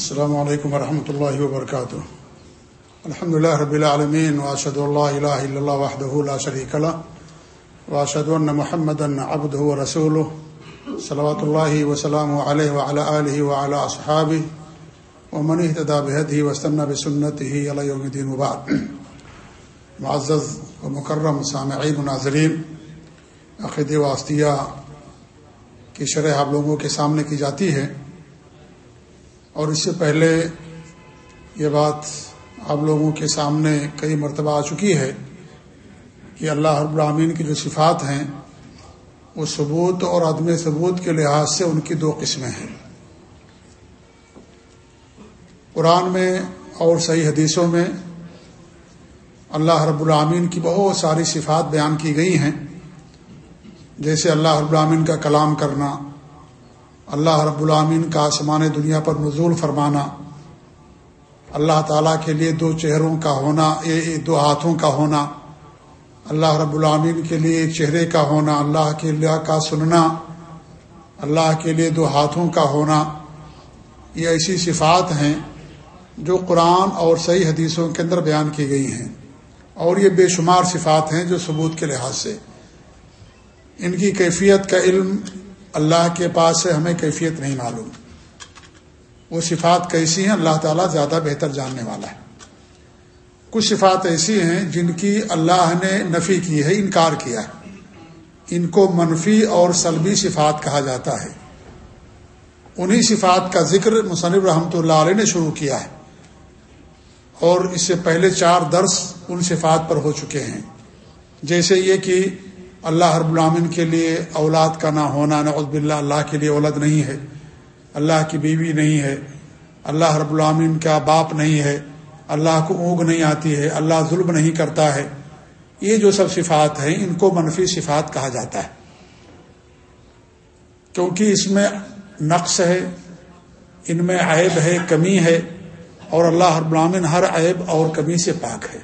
السلام علیکم ورحمۃ اللہ وبرکاتہ الحمد اللہ رب العالمین واشد اللہ الہ الا اللہ وحدہ لا شریک له واشهد ان محمدا عبده ورسوله، صلوات الله وسلامه عليه وعلى اله وعلى اصحابه ومن اهتدى بهديه واستنى بسنته الى يوم الدين وبعد. معزز ومکرم سامعین و ناظرین عقید واسطیہ کی شرح آپ لوگوں کے سامنے کی جاتی ہے۔ اور اس سے پہلے یہ بات آپ لوگوں کے سامنے کئی مرتبہ آ چکی ہے کہ اللہ رب العامین کی جو صفات ہیں، وہ ثبوت اور عدم ثبوت کے لحاظ سے ان کی دو قسمیں ہیں۔ قرآن میں اور صحیح حدیثوں میں اللہ رب العامین کی بہت ساری صفات بیان کی گئی ہیں۔ جیسے اللہ رب العامین کا کلام کرنا اللہ رب العامین کا آسمان دنیا پر نزول فرمانا۔ اللہ تعالیٰ کے لیے دو چہروں کا ہونا دو ہاتھوں کا ہونا۔ اللہ رب العامین کے لیے ایک چہرے کا ہونا، اللہ کے لیے کا سننا۔ اللہ کے لیے دو ہاتھوں کا ہونا۔ یہ ایسی صفات ہیں جو قرآن اور صحیح حدیثوں کے اندر بیان کی گئی ہیں۔ اور یہ بے شمار صفات ہیں جو ثبوت کے لحاظ سے۔ ان کی کیفیت کا علم اللہ کے پاس سے ہمیں کیفیت نہیں معلوم۔ وہ صفات کیسی ہیں اللہ تعالیٰ زیادہ بہتر جاننے والا ہے۔ کچھ صفات ایسی ہیں جن کی اللہ نے نفی کی ہے، انکار کیا ہے۔ ان کو منفی اور سلبی صفات کہا جاتا ہے۔ انہی صفات کا ذکر مصنف رحمۃ اللہ علیہ نے شروع کیا ہے۔ اور اس سے پہلے چار درس ان صفات پر ہو چکے ہیں۔ جیسے یہ کہ اللہ رب العامن کے لیے اولاد کا نہ ہونا، نعوذ باللہ اللہ کے لیے اولاد نہیں ہے، اللہ کی بیوی نہیں ہے، اللہ رب العامن کا باپ نہیں ہے، اللہ کو اونگ نہیں آتی ہے، اللہ ظلم نہیں کرتا ہے۔ یہ جو سب صفات ہیں، ان کو منفی صفات کہا جاتا ہے۔ کیونکہ اس میں نقص ہے، ان میں عیب ہے، کمی ہے، اور اللہ رب العامن ہر عیب اور کمی سے پاک ہے۔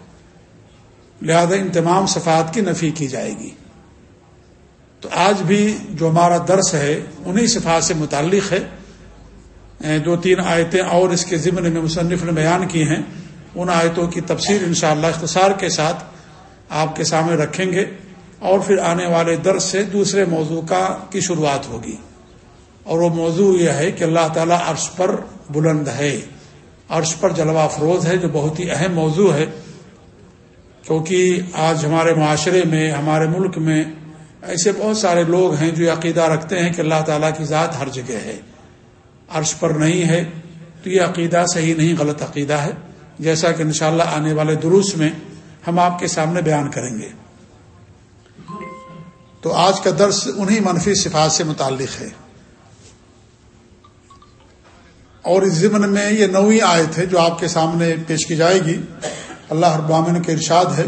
لہذا ان تمام صفات کی نفی کی جائے گی۔ تو آج بھی جو ہمارا درس ہے، انہی صفات سے متعلق ہے۔ دو تین آیتیں اور اس کے ضمن میں مصنف نے بیان کی ہیں۔ ان آیتوں کی تفسیر انشاءاللہ اختصار کے ساتھ آپ کے سامنے رکھیں گے۔ اور پھر آنے والے درس سے دوسرے موضوع کا کی شروعات ہوگی۔ اور وہ موضوع یہ ہے کہ اللہ تعالیٰ عرش پر بلند ہے۔ عرش پر جلوہ افروز ہے، جو بہت ہی اہم موضوع ہے۔ کیونکہ آج ہمارے معاشرے میں، ہمارے ملک میں ایسے بہت سارے لوگ ہیں جو عقیدہ رکھتے ہیں کہ اللہ تعالیٰ کی ذات ہر جگہ ہے، عرش پر نہیں ہے، تو یہ عقیدہ صحیح نہیں، غلط عقیدہ ہے۔ جیسا کہ انشاءاللہ آنے والے دروس میں ہم آپ کے سامنے بیان کریں گے۔ تو آج کا درس انہی منفی صفات سے متعلق ہے۔ اور اس ضمن میں یہ نویں آیت ہے جو آپ کے سامنے پیش کی جائے گی۔ اللہ ابامن کے ارشاد ہے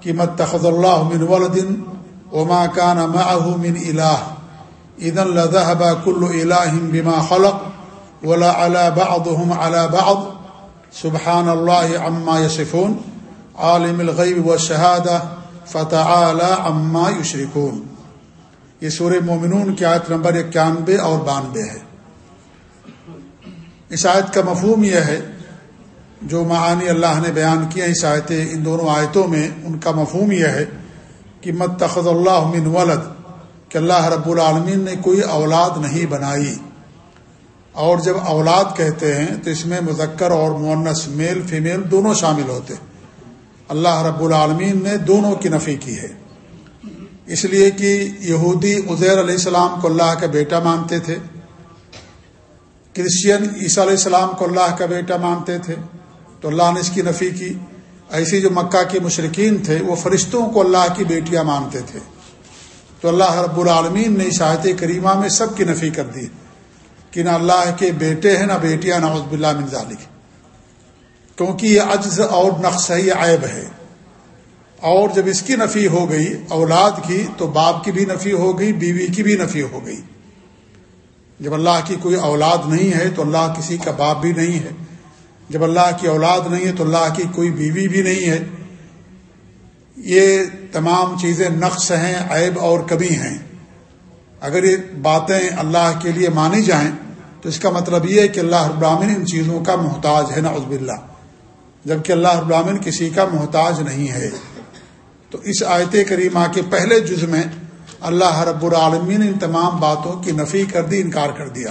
کہ مت تخذ اللہ من ولدن وما كان معه من إله. إذن لذهب كل إله بما خلق، ولا على بعضهم على بعض. سبحان الله عما يصفون. عالم الغيب والشهادة، فتعالى عما يشركون. یہ سورہ مومنون کی آیت نمبر اکیانوے اور بانوے ہے۔ اس آیت کا مفہوم یہ ہے، جو معانی اللہ نے بیان کیا اس آیتیں، ان دونوں آیتوں میں ان کا مفہوم یہ ہے کہ تخذ اللہ من ولد، کہ اللہ رب العالمین نے کوئی اولاد نہیں بنائی۔ اور جب اولاد کہتے ہیں، تو اس میں مذکر اور مونس میل، فیمیل دونوں شامل ہوتے۔ اللہ رب العالمین نے دونوں کی نفی کی ہے۔ اس لیے کہ یہودی عزیر علیہ السلام کو اللہ کا بیٹا مانتے تھے۔ کرسچین عیسیٰ علیہ السلام کو اللہ کا بیٹا مانتے تھے۔ تو اللہ نے اس کی نفی کی۔ ایسی جو مکہ کے مشرقین تھے، وہ فرشتوں کو اللہ کی بیٹیاں مانتے تھے۔ تو اللہ رب العالمین نے شاہت کریمہ میں سب کی نفی کر دی کہ نہ اللہ کے بیٹے ہیں، نہ بیٹیاں، نہ عزب اللہ من ذالک۔ کیونکہ یہ عجز اور نقص ہے، یہ عیب ہے۔ اور جب اس کی نفی ہو گئی، اولاد کی، تو باپ کی بھی نفی ہو گئی، بیوی کی بھی نفی ہو گئی۔ جب اللہ کی کوئی اولاد نہیں ہے، تو اللہ کسی کا باپ بھی نہیں ہے۔ جب اللہ کی اولاد نہیں ہے تو اللہ کی کوئی بیوی بھی نہیں ہے۔ یہ تمام چیزیں نقص ہیں، عیب اور کبھی ہیں۔ اگر یہ باتیں اللہ کے لیے مانی جائیں تو اس کا مطلب یہ ہے کہ اللہ ابراہین ان چیزوں کا محتاج ہے نا عزب اللہ جبکہ اللہ ابراہین کسی کا محتاج نہیں ہے۔ تو اس آیت کریمہ کے پہلے جز میں اللہ رب العالمین ان تمام باتوں کی نفی کر دی، انکار کر دیا۔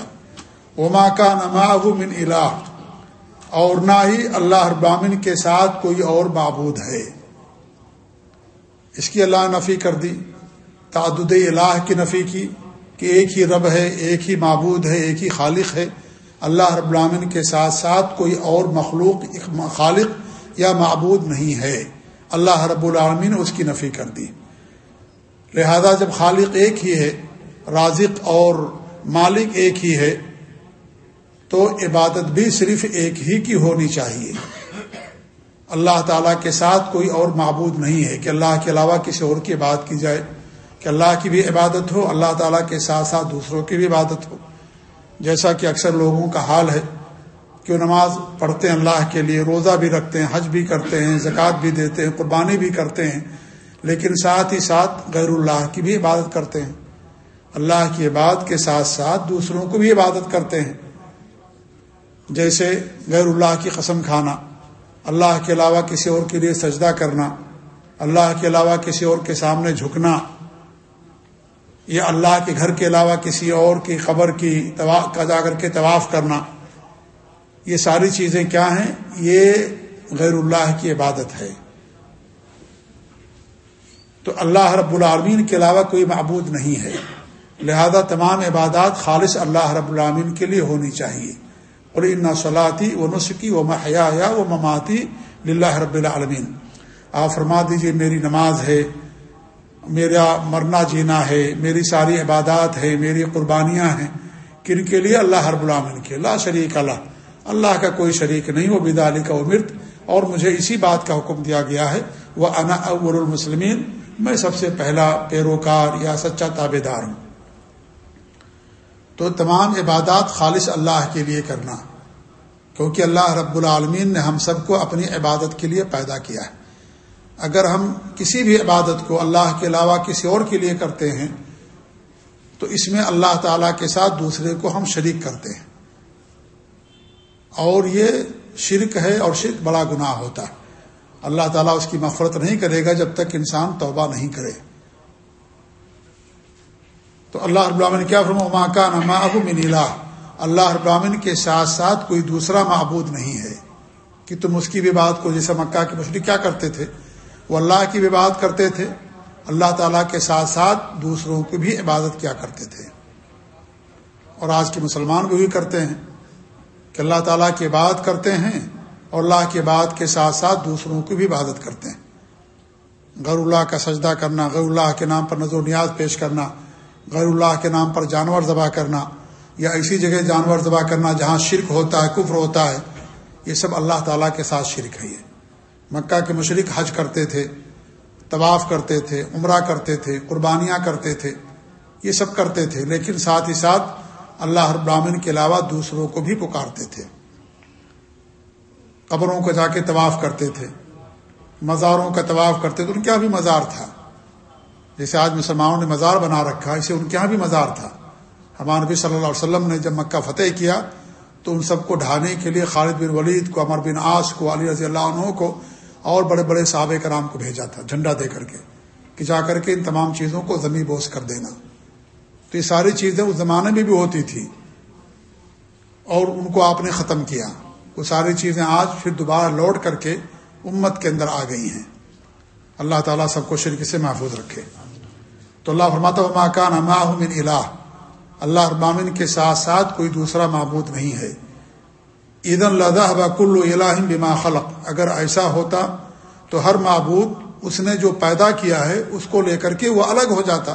اما کا نما من الہ اور نہ ہی اللہ ابراہین کے ساتھ کوئی اور معبود ہے۔ اس کی اللہ نفی کر دی، تعدد الہ کی نفی کی کہ ایک ہی رب ہے، ایک ہی معبود ہے، ایک ہی خالق ہے۔ اللہ رب العامن کے ساتھ ساتھ کوئی اور مخلوق، خالق یا معبود نہیں ہے۔ اللہ رب العالمین نے اس کی نفی کر دی۔ لہذا جب خالق ایک ہی ہے، رازق اور مالک ایک ہی ہے تو عبادت بھی صرف ایک ہی کی ہونی چاہیے۔ اللہ تعالیٰ کے ساتھ کوئی اور معبود نہیں ہے۔ کہ اللہ کے علاوہ کسی اور کی عبادت کی جائے۔ کہ اللہ کی بھی عبادت ہو، اللہ تعالیٰ کے ساتھ ساتھ دوسروں کی بھی عبادت ہو۔ جیسا کہ اکثر لوگوں کا حال ہے کہ وہ نماز پڑھتے ہیں اللہ کے لیے، روزہ بھی رکھتے ہیں، حج بھی کرتے ہیں، زکوٰۃ بھی دیتے ہیں، قربانی بھی کرتے ہیں۔ لیکن ساتھ ہی ساتھ غیر اللہ کی بھی عبادت کرتے ہیں۔ اللہ کی عبادت کے ساتھ ساتھ دوسروں کو بھی عبادت کرتے ہیں۔ جیسے غیر اللہ کی قسم کھانا، اللہ کے علاوہ کسی اور کے لیے سجدہ کرنا، اللہ کے علاوہ کسی اور کے سامنے جھکنا یا اللہ کے گھر کے علاوہ کسی اور کی خبر کی کا جا کر کے طواف کرنا، یہ ساری چیزیں کیا ہیں؟ یہ غیر اللہ کی عبادت ہے۔ تو اللہ رب العالمین کے علاوہ کوئی معبود نہیں ہے۔ لہذا تمام عبادات خالص اللہ رب العالمین کے لیے ہونی چاہیے۔ اور ان صلاحی و نسخی و محیا و مماتی للہ رب العالمین آپ فرما دیجیے، میری نماز ہے، میرا مرنا جینا ہے، میری ساری عبادات ہے میری قربانیاں ہیں۔ کن کے لیے؟ اللہ رب العالمین کے اللہ شریک اللہ۔ اللہ کا کوئی شریک نہیں، وہ بدالی کا امرت۔ اور مجھے اسی بات کا حکم دیا گیا ہے وہ انا اول المسلمین میں سب سے پہلا پیروکار یا سچا تابے دار ہوں۔ تو تمام عبادات خالص اللہ کے لیے کرنا کیونکہ اللہ رب العالمین نے ہم سب کو اپنی عبادت کے لیے پیدا کیا ہے۔ اگر ہم کسی بھی عبادت کو اللہ کے علاوہ کسی اور کے لیے کرتے ہیں، تو اس میں اللہ تعالی کے ساتھ دوسرے کو ہم شریک کرتے ہیں۔ اور یہ شرک ہے اور شرک بڑا گناہ ہوتا ہے۔ اللہ تعالیٰ اس کی مفرت نہیں کرے گا جب تک انسان توبہ نہیں کرے۔ تو اللہ ابراہین کیا فرما ماں کا نما ابو منیلا اللہ ابراہین کے ساتھ ساتھ کوئی دوسرا معبود نہیں ہے۔ کہ تم اس کی بھی بات کو جیسے مکہ کی مچھلی کیا کرتے تھے؟ وہ اللہ کی بھی بات کرتے تھے۔ اللہ تعالیٰ کے ساتھ ساتھ دوسروں کی بھی عبادت کیا کرتے تھے۔ اور آج کے مسلمان بھی کرتے ہیں کہ اللہ تعالیٰ کی عبادت کرتے ہیں اور اللہ کی بات کے ساتھ ساتھ دوسروں کی بھی عبادت کرتے ہیں۔ غیر اللہ کا سجدہ کرنا، غیر اللہ کے نام پر نظر و نیاز پیش کرنا غیر اللہ کے نام پر جانور ذبح کرنا یا ایسی جگہ جانور ذبح کرنا جہاں شرک ہوتا ہے، کفر ہوتا ہے، یہ سب اللہ تعالیٰ کے ساتھ شرک ہے یہ۔ مکہ کے مشرق حج کرتے تھے، طواف کرتے تھے، عمرہ کرتے تھے، قربانیاں کرتے تھے، یہ سب کرتے تھے، لیکن ساتھ ہی ساتھ اللہ ابراہین کے علاوہ دوسروں کو بھی پکارتے تھے۔ قبروں کو جا کے طواف کرتے تھے، مزاروں کا طواف کرتے تھے، ان کا بھی مزار تھا۔ جیسے آج مسلمانوں نے مزار بنا رکھا، اسے ان کے یہاں بھی مزار تھا۔ ہمارے نبی صلی اللہ علیہ وسلم نے جب مکہ فتح کیا، تو ان سب کو ڈھانے کے لیے خالد بن ولید کو امر بن آس کو، علی رضی اللہ عنہ کو اور بڑے بڑے صحابہ کرام کو بھیجا تھا، جھنڈا دے کر کے کہ جا کر کے ان تمام چیزوں کو زمیں بوس کر دینا۔ تو یہ ساری چیزیں اس زمانے میں بھی ہوتی تھی اور ان کو آپ نے ختم کیا۔ وہ ساری چیزیں آج پھر دوبارہ لوٹ کر کے امت کے اندر آ گئی ہیں۔ اللہ تعالیٰ سب کو شرک سے محفوظ رکھے۔ تو اللہ فرماتا و کان من الہ اللہ ابامن کے ساتھ ساتھ کوئی دوسرا معبود نہیں ہے۔ عید اللہ کل الہم بما خلق۔ اگر ایسا ہوتا تو ہر معبود اس نے جو پیدا کیا ہے اس کو لے کر کے وہ الگ ہو جاتا۔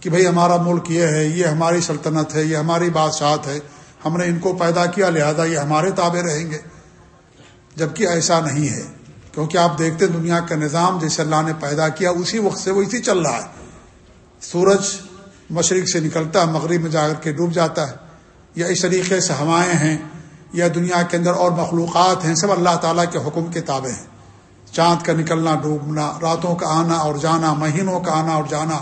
کہ بھئی ہمارا ملک یہ ہے، یہ ہماری سلطنت ہے، یہ ہماری بادشاہت ہے، ہم نے ان کو پیدا کیا، لہذا یہ ہمارے تابع رہیں گے۔ جبکہ ایسا نہیں ہے۔ کیونکہ آپ دیکھتے دنیا کا نظام، جیسے اللہ نے پیدا کیا، اسی وقت سے وہ اسی چل رہا ہے۔ سورج مشرق سے نکلتا ہے، مغرب میں جا کر کے ڈوب جاتا ہے۔ یا اس طریقے سے ہوائیں ہیں، یا دنیا کے اندر اور مخلوقات ہیں، سب اللہ تعالیٰ کے حکم کے تابع ہیں۔ چاند کا نکلنا، ڈوبنا، راتوں کا آنا اور جانا، مہینوں کا آنا اور جانا،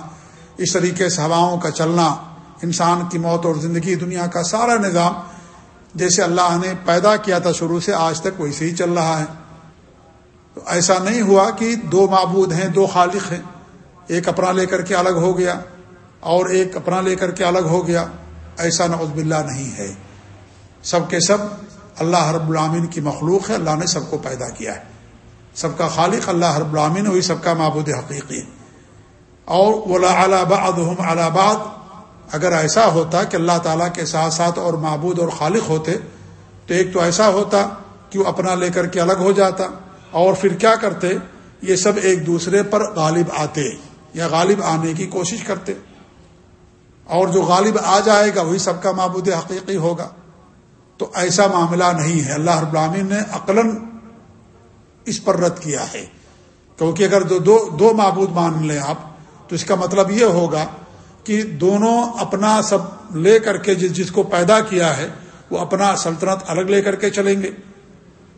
اس طریقے سے ہواؤں کا چلنا، انسان کی موت اور زندگی، دنیا کا سارا نظام جیسے اللہ نے پیدا کیا تھا شروع سے، آج تک ویسے ہی چل رہا ہے۔ تو ایسا نہیں ہوا کہ دو معبود ہیں، دو خالق ہیں۔ ایک اپنا لے کر کے الگ ہو گیا اور ایک اپنا لے کر کے الگ ہو گیا، ایسا نعوذ باللہ نہیں ہے۔ سب کے سب اللہ رب العامین کی مخلوق ہے، اللہ نے سب کو پیدا کیا ہے۔ سب کا خالق اللہ رب العامین وہی سب کا معبود حقیقی۔ ہے اور ولا بعضهم على اگر ایسا ہوتا کہ اللہ تعالیٰ کے ساتھ ساتھ اور معبود اور خالق ہوتے، تو ایک تو ایسا ہوتا کہ وہ اپنا لے کر کے الگ ہو جاتا۔ اور پھر کیا کرتے؟ یہ سب ایک دوسرے پر غالب آتے۔ یا غالب آنے کی کوشش کرتے۔ اور جو غالب آ جائے گا وہی سب کا معبود حقیقی ہوگا۔ تو ایسا معاملہ نہیں ہے۔ اللہ رب العالمین نے عقلاً اس پر رد کیا ہے۔ کیونکہ اگر دو دو, دو معبود مان لیں آپ تو اس کا مطلب یہ ہوگا کہ دونوں اپنا سب لے کر کے جس جس کو پیدا کیا ہے وہ اپنا سلطنت الگ لے کر کے چلیں گے۔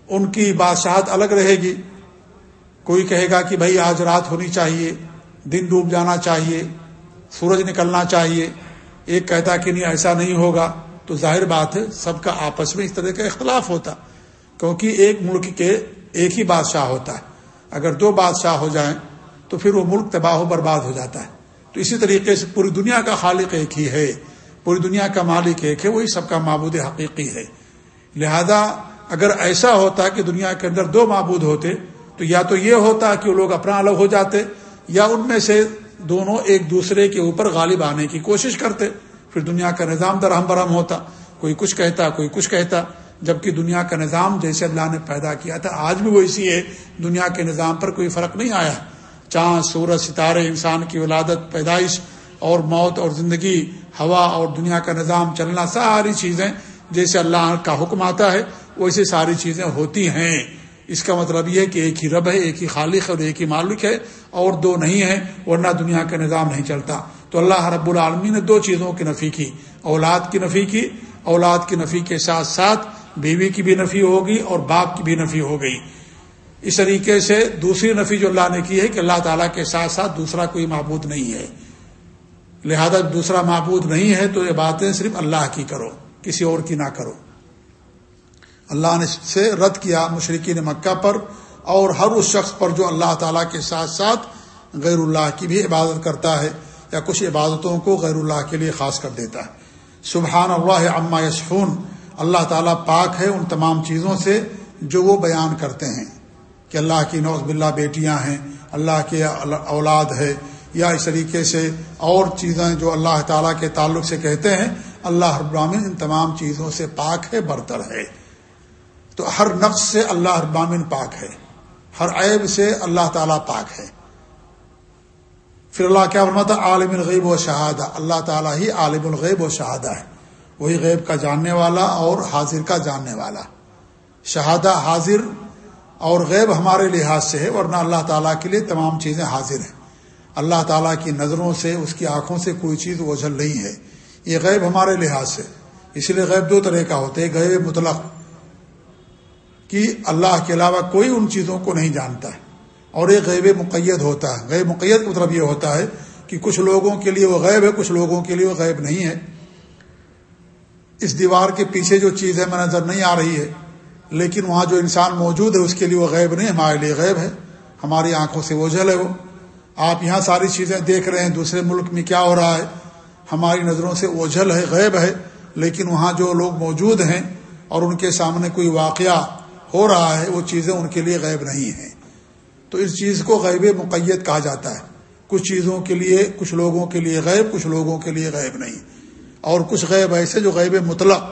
ان کی بادشاہت الگ رہے گی۔ کوئی کہے گا کہ بھائی آج رات ہونی چاہیے۔ دن ڈوب جانا چاہیے، سورج نکلنا چاہیے۔ ایک کہتا کہ نہیں ایسا نہیں ہوگا۔ تو ظاہر بات ہے، سب کا آپس میں اس طرح کا اختلاف ہوتا۔ کیونکہ ایک ملک کے ایک ہی بادشاہ ہوتا ہے۔ اگر دو بادشاہ ہو جائیں، تو پھر وہ ملک تباہ و برباد ہو جاتا ہے۔ تو اسی طریقے سے پوری دنیا کا خالق ایک ہی ہے۔ پوری دنیا کا مالک ایک ہے، وہی سب کا معبود حقیقی ہے۔ لہذا اگر ایسا ہوتا کہ دنیا کے اندر دو معبود ہوتے، تو یا تو یہ ہوتا کہ وہ لوگ اپنا الگ ہو جاتے یا ان میں سے دونوں ایک دوسرے کے اوپر غالب آنے کی کوشش کرتے، پھر دنیا کا نظام درہم برہم ہوتا۔ کوئی کچھ کہتا، کوئی کچھ کہتا، جبکہ دنیا کا نظام جیسے اللہ نے پیدا کیا تھا، آج بھی ویسی ہے۔ دنیا کے نظام پر کوئی فرق نہیں آیا۔ چاند سورج، ستارے، انسان کی ولادت، پیدائش اور موت اور زندگی، ہوا اور دنیا کا نظام، چلنا ساری چیزیں جیسے اللہ کا حکم آتا ہے، ویسے ساری چیزیں ہوتی ہیں۔ اس کا مطلب یہ کہ ایک ہی رب ہے، ایک ہی خالق ہے اور ایک ہی مالک ہے، اور دو نہیں ہے ورنہ دنیا کا نظام نہیں چلتا۔ تو اللہ رب العالمین نے دو چیزوں کی نفی کی، اولاد کی نفی کی۔ اولاد کی نفی کے ساتھ ساتھ بیوی کی بھی نفی ہوگی اور باپ کی بھی نفی ہو گئی۔ اس طریقے سے دوسری نفی جو اللہ نے کی ہے کہ اللہ تعالیٰ کے ساتھ ساتھ دوسرا کوئی معبود نہیں ہے۔ لہذا دوسرا معبود نہیں ہے تو یہ باتیں صرف اللہ کی کرو، کسی اور کی نہ کرو۔ اللہ نے سے رد کیا مشرقین مکہ پر اور ہر اس شخص پر جو اللہ تعالیٰ کے ساتھ ساتھ غیر اللہ کی بھی عبادت کرتا ہے یا کچھ عبادتوں کو غیر اللہ کے لیے خاص کر دیتا ہے۔ سبحان اللہ عما یسفون اللہ تعالیٰ پاک ہے ان تمام چیزوں سے جو وہ بیان کرتے ہیں کہ اللہ کی نوز باللہ بیٹیاں ہیں، اللہ کے اولاد ہے یا اس طریقے سے اور چیزیں جو اللہ تعالیٰ کے تعلق سے کہتے ہیں، اللہ ابراہین ان تمام چیزوں سے پاک ہے، برتر ہے۔ تو ہر نقص سے اللہ ابامن پاک ہے۔ ہر عیب سے اللہ تعالیٰ پاک ہے۔ پھر اللہ کیا فرماتا عالم الغیب و شہادہ۔ اللہ تعالیٰ ہی عالم الغیب و شہادہ ہے۔ وہی غیب کا جاننے والا اور حاضر کا جاننے والا۔ شہادہ حاضر اور غیب ہمارے لحاظ سے ہے، ورنہ اللہ تعالیٰ کے لیے تمام چیزیں حاضر ہیں۔ اللہ تعالیٰ کی نظروں سے، اس کی آنکھوں سے کوئی چیز اوجھل نہیں ہے۔ یہ غیب ہمارے لحاظ سے۔ اس لیے غیب دو طرح کا ہوتا ہے غیب مطلق کہ اللہ کے علاوہ کوئی ان چیزوں کو نہیں جانتا ہے۔ اور ایک غیب مقید ہوتا ہے۔ غیب مقید کا مطلب یہ ہوتا ہے کہ کچھ لوگوں کے لیے وہ غیب ہے، کچھ لوگوں کے لیے وہ غیب نہیں ہے۔ اس دیوار کے پیچھے جو چیز ہے، میں نظر نہیں آ رہی ہے، لیکن وہاں جو انسان موجود ہے، اس کے لیے وہ غیب نہیں، ہمارے لیے غیب ہے۔ ہماری آنکھوں سے اوجھل ہے وہ آپ یہاں ساری چیزیں دیکھ رہے ہیں، دوسرے ملک میں کیا ہو رہا ہے؟ ہماری نظروں سے اوجھل ہے، غیب ہے۔ لیکن وہاں جو لوگ موجود ہیں اور ان کے سامنے کوئی واقعہ ہو رہا ہے، وہ چیزیں ان کے لیے غیب نہیں ہیں۔ تو اس چیز کو غیب مقیت کہا جاتا ہے۔ کچھ چیزوں کے لیے، کچھ لوگوں کے لیے غیب، کچھ لوگوں کے لیے غیب نہیں۔ اور کچھ غیب ایسے جو غیب مطلق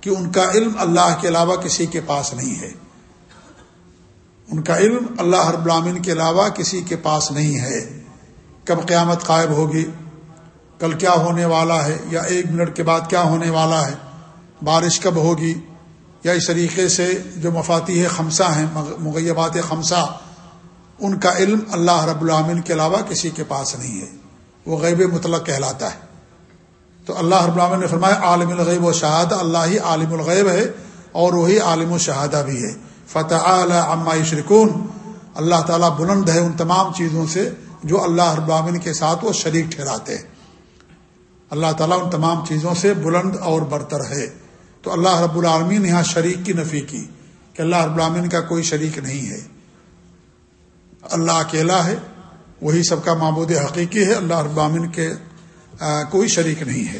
کہ ان کا علم اللہ کے علاوہ کسی کے پاس نہیں ہے۔ ان کا علم اللہ ہر بلامن کے علاوہ کسی کے پاس نہیں ہے۔ کب قیامت قائب ہوگی؟ کل کیا ہونے والا ہے؟ یا ایک منٹ کے بعد کیا ہونے والا ہے؟ بارش کب ہوگی؟ یا اس طریقے سے جو مفاتی ہے خمسہ ہیں مغیبات خمسہ، ان کا علم اللہ رب العامن کے علاوہ کسی کے پاس نہیں ہے۔ وہ غیب مطلق کہلاتا ہے۔ تو اللہ رب العامن نے فرمایا، عالم الغیب و شہادہ، اللہ ہی عالم الغیب ہے اور وہی عالم و شہادہ بھی ہے۔ فتح عما شرکون اللہ تعالیٰ بلند ہے ان تمام چیزوں سے جو اللہ رب العامن کے ساتھ وہ شریک ٹھہراتے ہیں۔ اللہ تعالیٰ ان تمام چیزوں سے بلند اور برتر ہے۔ تو اللہ رب العالمین یہاں شریک کی نفی کی کہ اللہ رب العالمین کا کوئی شریک نہیں ہے۔ اللہ اکیلا ہے، وہی سب کا معبود حقیقی ہے، اللہ رب العالمین کے کوئی شریک نہیں ہے۔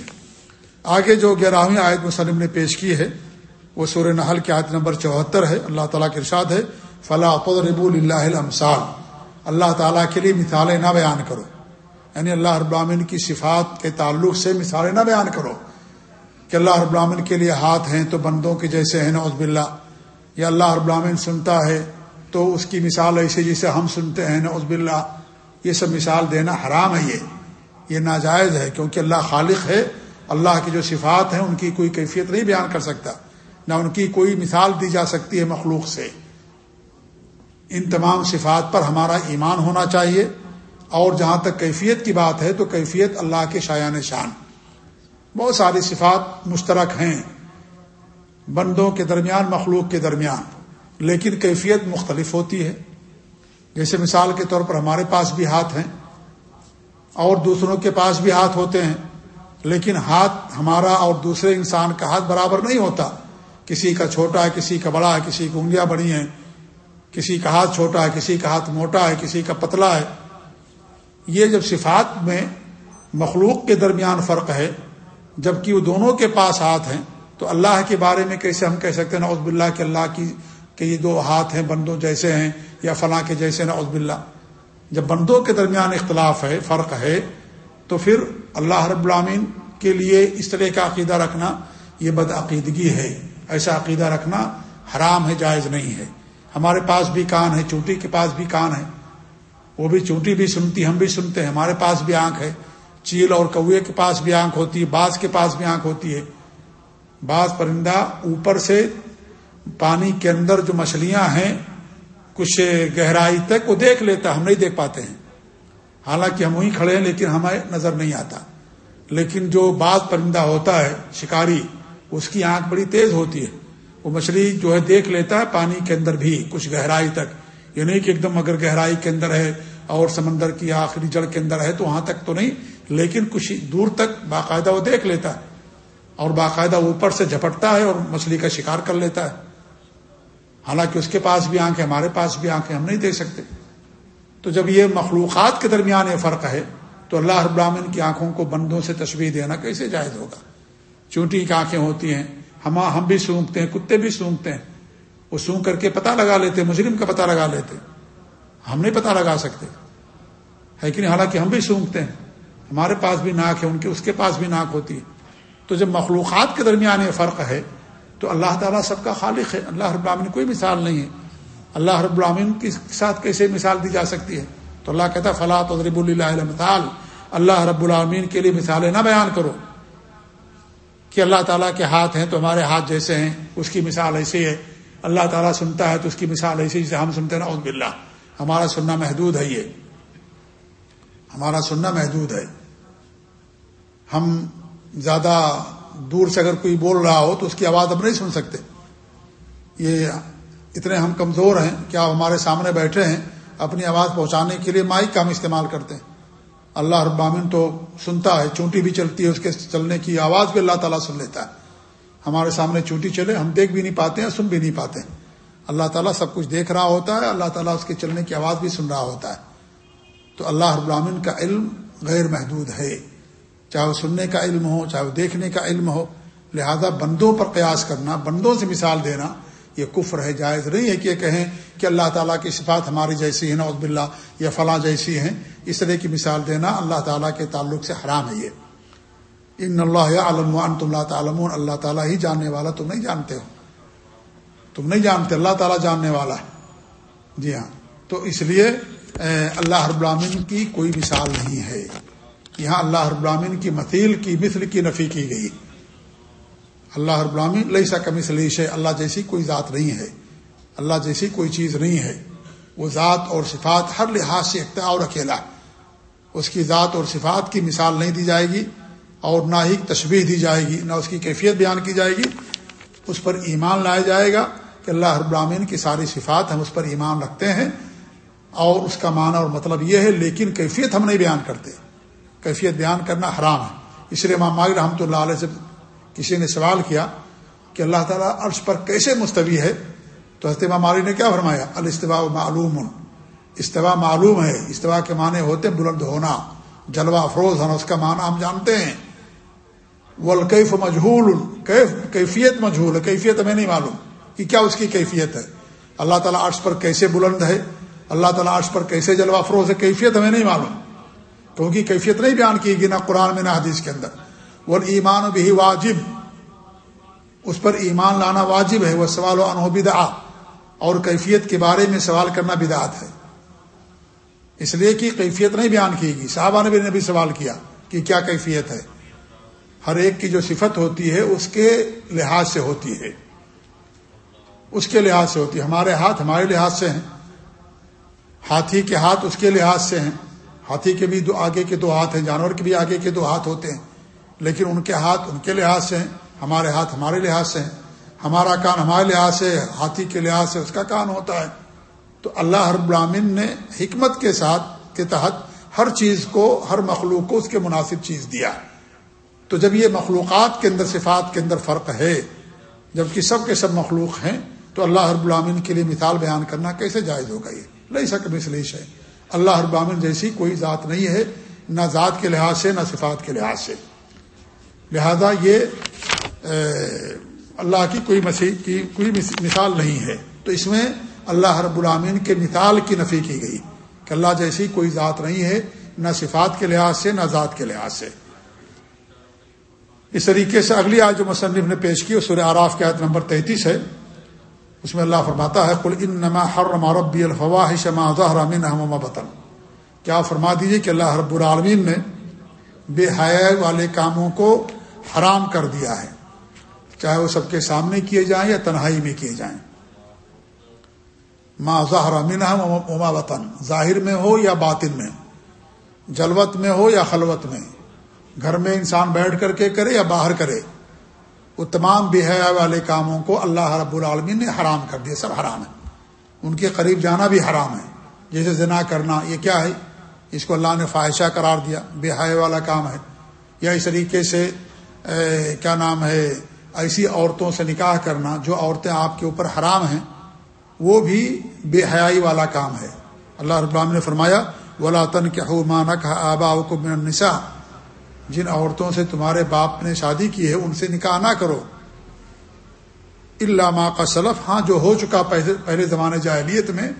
آگے جو گیارہویں آیت مسلم نے پیش کی ہے، وہ سور نحل کی آیت نمبر چوہتر ہے۔ اللہ تعالیٰ کے ارشاد ہے فلاح رب اللہ المسال اللہ تعالیٰ کے لیے مثالیں نہ بیان کرو۔ یعنی اللہ رب العالمین کی صفات کے تعلق سے مثالیں نہ بیان کرو۔ کہ اللہ رب العالمین کے لیے ہاتھ ہیں تو بندوں کے جیسے ہیں نوز باللہ۔ یا اللہ رب العالمین سنتا ہے تو اس کی مثال ایسے جیسے ہم سنتے ہیں نوز باللہ۔ یہ سب مثال دینا حرام ہے یہ۔ یہ ناجائز ہے کیونکہ اللہ خالق ہے، اللہ کی جو صفات ہیں ان کی کوئی کیفیت نہیں بیان کر سکتا۔ نہ ان کی کوئی مثال دی جا سکتی ہے مخلوق سے۔ ان تمام صفات پر ہمارا ایمان ہونا چاہیے۔ اور جہاں تک کیفیت کی بات ہے تو کیفیت اللہ کے شایان شان۔ بہت ساری صفات مشترک ہیں بندوں کے درمیان، مخلوق کے درمیان، لیکن کیفیت مختلف ہوتی ہے۔ جیسے مثال کے طور پر ہمارے پاس بھی ہاتھ ہیں، اور دوسروں کے پاس بھی ہاتھ ہوتے ہیں، لیکن ہاتھ ہمارا اور دوسرے انسان کا ہاتھ برابر نہیں ہوتا۔ کسی کا چھوٹا ہے، کسی کا بڑا ہے، کسی کی انگلیاں بڑی ہیں، کسی کا ہاتھ چھوٹا ہے، کسی کا ہاتھ موٹا ہے، کسی کا پتلا ہے۔ یہ جب صفات میں مخلوق کے درمیان فرق ہے جبکہ وہ دونوں کے پاس ہاتھ ہیں، تو اللہ کے بارے میں کیسے ہم کہہ سکتے ہیں، نعوذ باللہ کہ اللہ کی، کہ یہ دو ہاتھ ہیں، بندوں جیسے ہیں یا فلاں کے جیسے نعوذ باللہ۔ جب بندوں کے درمیان اختلاف ہے، فرق ہے، تو پھر اللہ رب العامین کے لیے اس طرح کا عقیدہ رکھنا یہ بدعقیدگی ہے۔ ایسا عقیدہ رکھنا حرام ہے، جائز نہیں ہے۔ ہمارے پاس بھی کان ہے چونٹی کے پاس بھی کان ہے۔ وہ بھی چونٹی بھی سنتی، ہم بھی سنتے ہیں، ہمارے پاس بھی آنکھ ہے۔ چیل اور کوے کے پاس بھی آنکھ ہوتی ہے، باز کے پاس بھی آنکھ ہوتی ہے۔ بعض پرندہ اوپر سے پانی کے اندر جو مچھلیاں ہیں، کچھ گہرائی تک وہ دیکھ لیتا، ہم نہیں دیکھ پاتے ہیں۔ حالانکہ ہم وہیں کھڑے ہیں، لیکن ہمیں نظر نہیں آتا۔ لیکن جو بعض پرندہ ہوتا ہے، شکاری، اس کی آنکھ بڑی تیز ہوتی ہے۔ وہ مچھلی جو ہے، دیکھ لیتا ہے پانی کے اندر بھی، کچھ گہرائی تک۔ یہ نہیں کہ ایک دم اگر گہرائی کے اندر ہے اور سمندر کی آخری جڑ کے اندر ہے تو وہاں تک تو نہیں۔ لیکن کچھ دور تک باقاعدہ وہ دیکھ لیتا ہے اور باقاعدہ اوپر سے جھپٹتا ہے اور مچھلی کا شکار کر لیتا ہے۔ حالانکہ اس کے پاس بھی آنکھیں، ہمارے پاس بھی آنکھیں، ہم نہیں دیکھ سکتے۔ تو جب یہ مخلوقات کے درمیان یہ فرق ہے تو اللہ ابراہین کی آنکھوں کو بندوں سے تشبیح دینا کیسے جائز ہوگا؟ چونٹی کی آنکھیں ہوتی ہیں، ہم ہم بھی سونگتے ہیں، کتے بھی سونگتے ہیں۔ وہ سونگ کر کے پتہ لگا لیتے، مجرم کا پتہ لگا لیتے۔ ہم نہیں پتہ لگا سکتے۔ ہے کہ نہیں؟ حالانکہ ہم بھی سونگتے ہیں۔ ہمارے پاس بھی ناک ہے، ان کے، اس کے پاس بھی ناک ہوتی ہے۔ تو جب مخلوقات کے درمیان یہ فرق ہے، تو اللہ تعالیٰ سب کا خالق ہے۔ اللہ رب العالمین کوئی مثال نہیں ہے۔ اللہ رب العالمین کے ساتھ کیسے مثال دی جا سکتی ہے؟ تو اللہ کہتا فلاح تضرب اللہ مثال اللہ رب العالمین کے لیے مثالیں نہ بیان کرو۔ کہ اللہ تعالیٰ کے ہاتھ ہیں تو ہمارے ہاتھ جیسے ہیں، اس کی مثال ایسی ہے۔ اللہ تعالیٰ سنتا ہے تو اس کی مثال ایسی جسے ہم سنتے ہیں۔ عزب اللہ ہمارا سننا محدود ہے یہ۔ ہمارا سننا محدود ہے۔ ہم زیادہ دور سے اگر کوئی بول رہا ہو تو اس کی آواز ہم نہیں سن سکتے۔ یہ اتنے ہم کمزور ہیں کیا ہمارے سامنے بیٹھے ہیں، اپنی آواز پہنچانے کے لیے مائک کا ہم استعمال کرتے ہیں۔ اللہ ابامن تو سنتا ہے، چونٹی بھی چلتی ہے، اس کے چلنے کی آواز بھی اللہ تعالیٰ سن لیتا ہے۔ ہمارے سامنے چونٹی چلے، ہم دیکھ بھی نہیں پاتے ہیں، سن بھی نہیں پاتے ہیں۔ اللہ تعالیٰ سب کچھ دیکھ رہا ہوتا ہے، اللہ تعالیٰ اس کے چلنے کی آواز بھی سن رہا ہوتا ہے۔ تو اللہ ابامن کا علم غیر محدود ہے۔ چاہے وہ سننے کا علم ہو، چاہے وہ دیکھنے کا علم ہو، لہذا بندوں پر قیاس کرنا، بندوں سے مثال دینا، یہ کفر ہے، جائز نہیں ہے کہ یہ کہیں کہ اللہ تعالیٰ کی صفات ہماری جیسی ہے نوز باللہ، یا فلاں جیسی ہیں۔ اس طرح کی مثال دینا اللہ تعالیٰ کے تعلق سے حرام ہے یہ۔ ان اللہ علم تم اللہ تعالم اللہ تعالیٰ ہی جاننے والا تم نہیں جانتے ہو۔ تم نہیں جانتے، اللہ تعالیٰ جاننے والا ہے۔ جی ہاں۔ تو اس لیے اللہ رب العالمین کی کوئی مثال نہیں ہے۔ یہاں اللہ رب العالمین کی مثیل کی مثل کی نفی کی گئی۔ اللہ رب العالمین لئی سا کمی سلیش ہے اللہ جیسی کوئی ذات نہیں ہے۔ اللہ جیسی کوئی چیز نہیں ہے۔ وہ ذات اور صفات ہر لحاظ سے اختیار اور اکیلا اس کی ذات اور صفات کی مثال نہیں دی جائے گی اور نہ ہی تشبیح دی جائے گی، نہ اس کی کیفیت بیان کی جائے گی۔ اس پر ایمان لایا جائے گا کہ اللہ رب العالمین کی ساری صفات ہم اس پر ایمان رکھتے ہیں اور اس کا معنی اور مطلب یہ ہے لیکن کیفیت ہم نہیں بیان کرتے۔ کیفیت بیان کرنا حرام ہے۔ اس لیے امام مالک رحمۃ اللہ علیہ سے کسی نے سوال کیا کہ اللہ تعالیٰ عرش پر کیسے مستوی ہے؟ تو حضرت امام مالک نے کیا فرمایا؟ الاستوا معلوم۔ استوا معلوم ہے۔ استوا کے معنی ہوتے بلند ہونا۔ جلوہ افروز ہونا، اس کا معنی ہم جانتے ہیں۔ والکیف مجہول، کیف، کیفیت مجہول ہے کیفیت ہمیں نہیں معلوم کہ کیا اس کی کیفیت ہے۔ اللہ تعالیٰ عرش پر کیسے بلند ہے؟ اللہ تعالیٰ عرش پر کیسے جلوہ افروز ہے؟ کیفیت ہمیں نہیں معلوم۔ کیونکہ کیفیت نہیں بیان کی گی نہ قرآن میں نہ حدیث کے اندر۔ وہ ایمان بھی واجب۔ اس پر ایمان لانا واجب ہے۔ وہ سوال و انہو بدا اور کیفیت کے بارے میں سوال کرنا بدعت ہے۔ اس لیے کہ کیفیت نہیں بیان کی گی صحابہ نے بھی سوال کیا کہ کیا کیفیت ہے۔ ہر ایک کی جو صفت ہوتی ہے اس کے لحاظ سے ہوتی ہے۔ اس کے لحاظ سے ہوتی ہے۔ ہمارے ہاتھ ہمارے لحاظ سے ہیں۔ ہاتھی کے ہاتھ اس کے لحاظ سے ہیں۔ ہاتھی کے بھی دو آگے کے دو ہاتھ ہیں، جانور کے بھی آگے کے دو ہاتھ ہوتے ہیں۔ لیکن ان کے ہاتھ ان کے لحاظ سے ہیں، ہمارے ہاتھ ہمارے لحاظ سے ہیں۔ ہمارا کان ہمارے لحاظ سے ہاتھی کے لحاظ سے اس کا کان ہوتا ہے۔ تو اللہ ہر برامن نے حکمت کے ساتھ کے تحت ہر چیز کو، ہر مخلوق کو اس کے مناسب چیز دیا۔ تو جب یہ مخلوقات کے اندر، صفات کے اندر فرق ہے جبکہ سب کے سب مخلوق ہیں، تو اللہ ہر غلامین کے لیے مثال بیان کرنا کیسے جائز ہوگا یہ؟ نہیں سک مسلیش ہے اللہ ہر غلامن جیسی کوئی ذات نہیں ہے، نہ ذات کے لحاظ سے، نہ صفات کے لحاظ سے۔ لہذا یہ اللہ کی کوئی مسیح کی کوئی مثال نہیں ہے۔ تو اس میں اللہ رب العامین کے مثال کی نفی کی گئی کہ اللہ جیسی کوئی ذات نہیں ہے، نہ صفات کے لحاظ سے، نہ ذات کے لحاظ سے۔ اس طریقے سے اگلی آج جو مصنف نے پیش کی سورہ آراف کی آیت نمبر تینتیس ہے۔ اس میں اللہ فرماتا ہے کل ان نما ہر ربی الفواہ شما ظہر بطن۔ کیا فرما دیجیے کہ اللہ رب العالمین نے بے حیا والے کاموں کو حرام کر دیا ہے۔ چاہے وہ سب کے سامنے کیے جائیں یا تنہائی میں کیے جائیں۔ ما ظہر امین اما وطن ظاہر میں ہو یا باطن میں۔ جلوت میں ہو یا خلوت میں۔ گھر میں انسان بیٹھ کر کے کرے یا باہر کرے۔ وہ تمام بے حیا والے کاموں کو اللہ رب العالمین نے حرام کر دیا، سب حرام ہے ان کے قریب جانا بھی حرام ہے۔ جیسے زنا کرنا، یہ کیا ہے؟ اس کو اللہ نے فواہشہ قرار دیا بے حیا والا کام ہے۔ یا اس طریقے سے کیا نام ہے؟ ایسی عورتوں سے نکاح کرنا جو عورتیں آپ کے اوپر حرام ہیں، وہ بھی بے حیائی والا کام ہے۔ اللہ رب العالمین نے فرمایا، ولا تن کیا مانک آبا کو نسا جن عورتوں سے تمہارے باپ نے شادی کی ہے، ان سے نکاح نہ کرو۔ علامہ کا سلف۔ ہاں جو ہو چکا پہلے زمانے جاہلیت میں،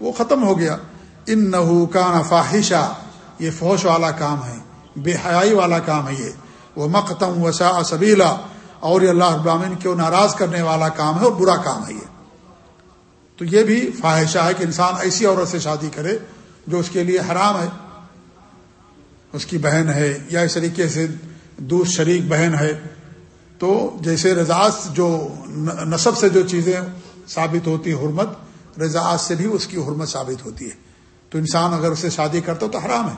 وہ ختم ہو گیا۔ ان نحو کا نفاہشہ یہ فوش والا کام ہے، بے حیائی والا کام ہے یہ۔ وہ مقتم وسا سبیلا اور یہ اللہ ابراہین کو ناراض کرنے والا کام ہے اور برا کام ہے یہ۔ تو یہ بھی فواہشہ ہے کہ انسان ایسی عورت سے شادی کرے جو اس کے لیے حرام ہے۔ اس کی بہن ہے یا اس طریقے سے دوس شریک بہن ہے، تو جیسے رضاعت جو نصب سے جو چیزیں ثابت ہوتی حرمت رضاعت سے بھی اس کی حرمت ثابت ہوتی ہے۔ تو انسان اگر اسے شادی کرتا تو حرام ہے۔